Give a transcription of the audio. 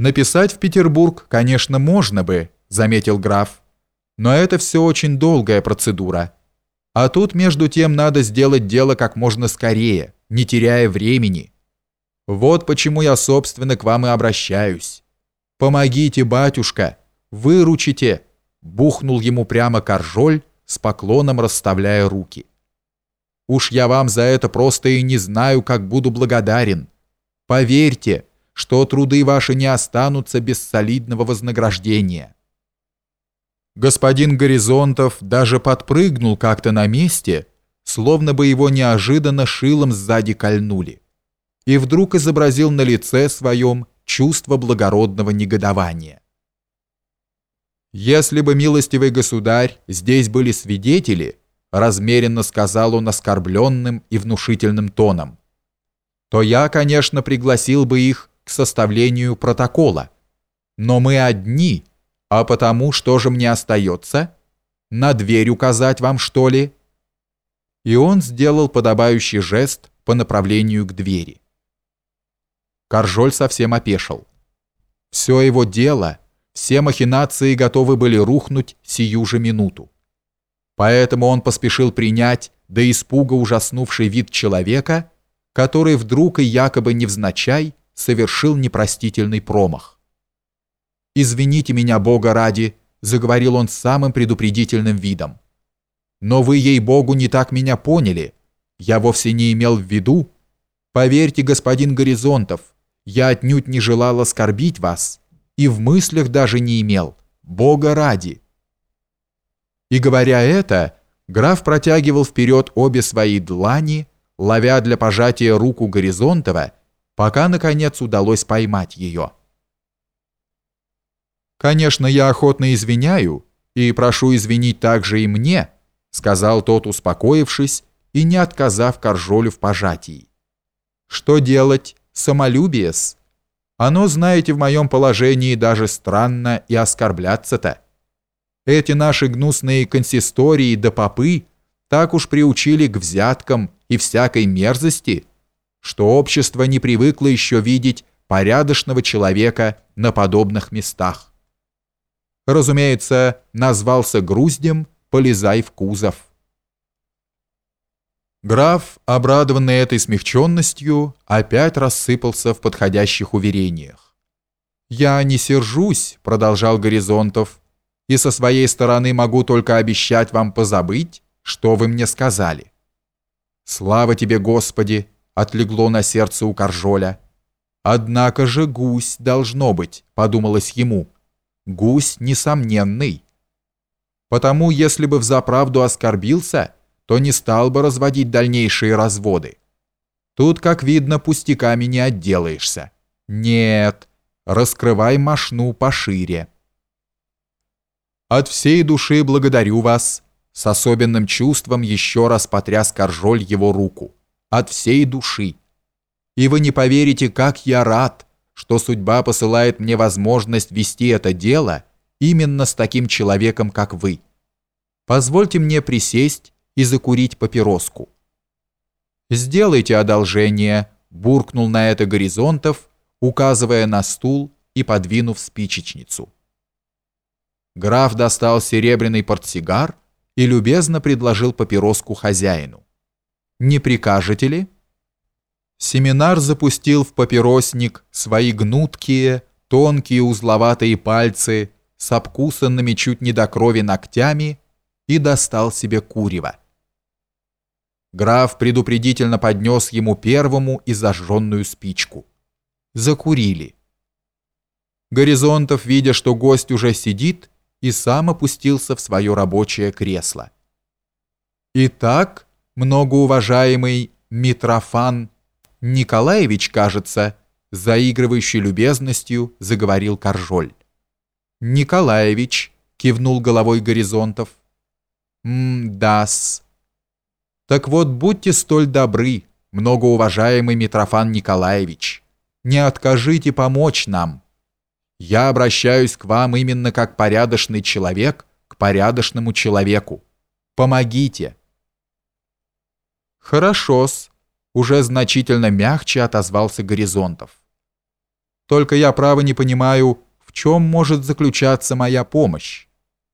Написать в Петербург, конечно, можно бы, заметил граф. Но это все очень долгая процедура. А тут между тем надо сделать дело как можно скорее, не теряя времени. Вот почему я, собственно, к вам и обращаюсь. Помогите, батюшка, выручите, бухнул ему прямо Коржоль, с поклоном расставляя руки. Уж я вам за это просто и не знаю, как буду благодарен. Поверьте, что труды ваши не останутся без солидного вознаграждения. Господин Горизонтов даже подпрыгнул как-то на месте, словно бы его неожиданно шилом сзади кольнули, и вдруг изобразил на лице своем чувство благородного негодования. «Если бы, милостивый государь, здесь были свидетели», размеренно сказал он оскорбленным и внушительным тоном, то я, конечно, пригласил бы их к составлению протокола. Но мы одни, а потому что же мне остается? На дверь указать вам, что ли?» И он сделал подобающий жест по направлению к двери. Коржоль совсем опешил. Все его дело, все махинации готовы были рухнуть сию же минуту. Поэтому он поспешил принять до испуга ужаснувший вид человека, который вдруг и якобы невзначай совершил непростительный промах. «Извините меня, Бога ради», — заговорил он с самым предупредительным видом. «Но вы, ей-богу, не так меня поняли. Я вовсе не имел в виду. Поверьте, господин Горизонтов, я отнюдь не желал оскорбить вас и в мыслях даже не имел. Бога ради». И говоря это, граф протягивал вперед обе свои длани, ловя для пожатия руку Горизонтова, пока, наконец, удалось поймать ее. «Конечно, я охотно извиняю, и прошу извинить также и мне», сказал тот, успокоившись и не отказав Коржолю в пожатии. «Что делать? Самолюбие-с? Оно, знаете, в моем положении даже странно и оскорбляться-то. Эти наши гнусные консистории да попы так уж приучили к взяткам и всякой мерзости, что общество не привыкло еще видеть порядочного человека на подобных местах. Разумеется, назвался груздем, полезай в кузов. Граф, обрадованный этой смягченностью, опять рассыпался в подходящих уверениях. «Я не сержусь», — продолжал Горизонтов, «и со своей стороны могу только обещать вам позабыть, что вы мне сказали». «Слава тебе, Господи!» — отлегло на сердце у Коржоля. «Однако же гусь должно быть», — подумалось ему. «Гусь несомненный». Потому, если бы взаправду оскорбился, то не стал бы разводить дальнейшие разводы. Тут, как видно, пустяками не отделаешься. Нет, раскрывай мошну пошире. От всей души благодарю вас, с особенным чувством еще раз потряс Коржоль его руку. От всей души. И вы не поверите, как я рад, что судьба посылает мне возможность вести это дело именно с таким человеком, как вы. Позвольте мне присесть и закурить папироску. «Сделайте одолжение», – буркнул на это Горизонтов, указывая на стул и подвинув спичечницу. Граф достал серебряный портсигар и любезно предложил папироску хозяину. «Не прикажете ли?» Семинар запустил в папиросник свои гнуткие, тонкие узловатые пальцы с обкусанными чуть не до крови ногтями и достал себе курева. Граф предупредительно поднес ему первому и зажженную спичку. Закурили. Горизонтов, видя, что гость уже сидит, и сам опустился в свое рабочее кресло. «Итак, многоуважаемый Митрофан Николаевич, кажется, заигрывающий любезностью, заговорил Коржоль. «Николаевич», — кивнул головой Горизонтов. «М-дас». «Так вот, будьте столь добры, многоуважаемый Митрофан Николаевич, не откажите помочь нам». Я обращаюсь к вам именно как порядочный человек к порядочному человеку. Помогите. Хорошо-с, уже значительно мягче отозвался Горизонтов. Только я право не понимаю, в чем может заключаться моя помощь.